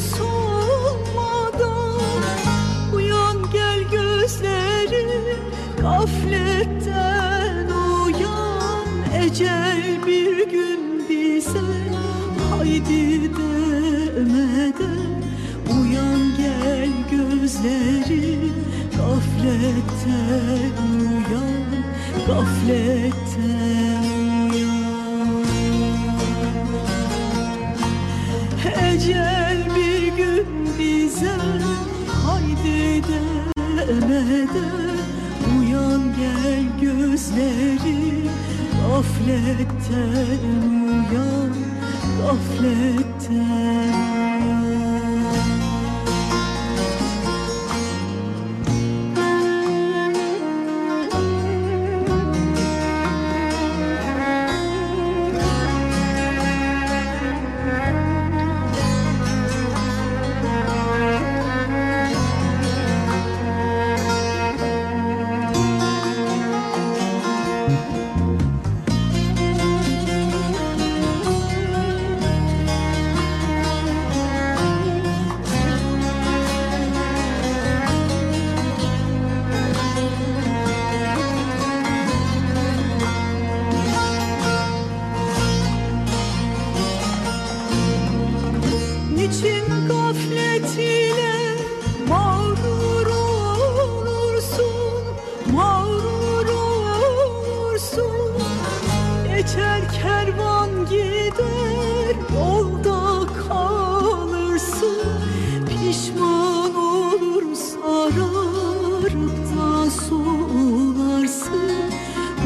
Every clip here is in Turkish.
solmadan Uyan gel gözlerim gafletten uyan. Ecel bir gün bize haydi demeden Uyan gel gözlerim gafletten uyan Gafletten Ecel Uyan gel gözlerim gafletten uyan Gafletten kervan gider yolda kalırsın. Pişman olur sararıp da solarsın.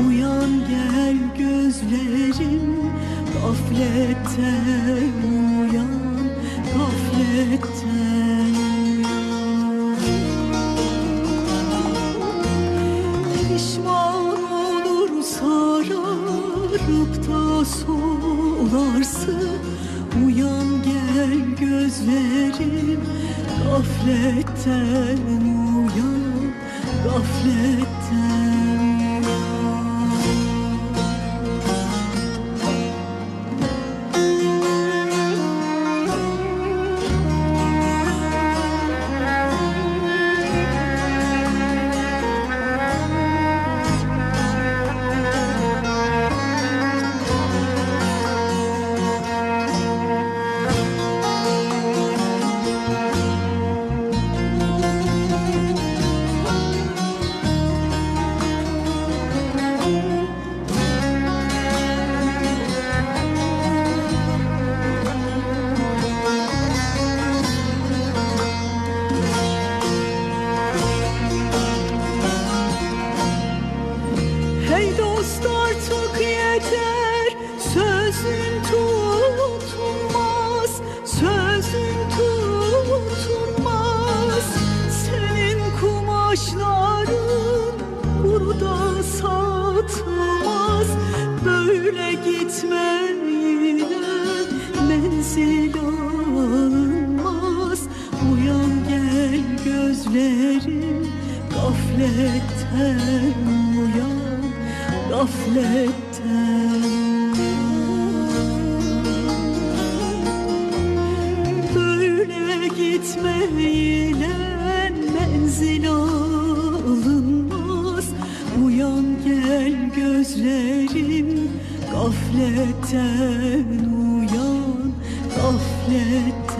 Uyan gel gözlerim gafletten uyan Gafletten Pişman olur sararıp da solarsın Uyan gel gözlerim gafletten uyan Gafletten Gafletten uyan Gafletten. Böyle gitmeyle menzil alınmaz. Uyan gel gözlerim Gafletten uyan Gafletten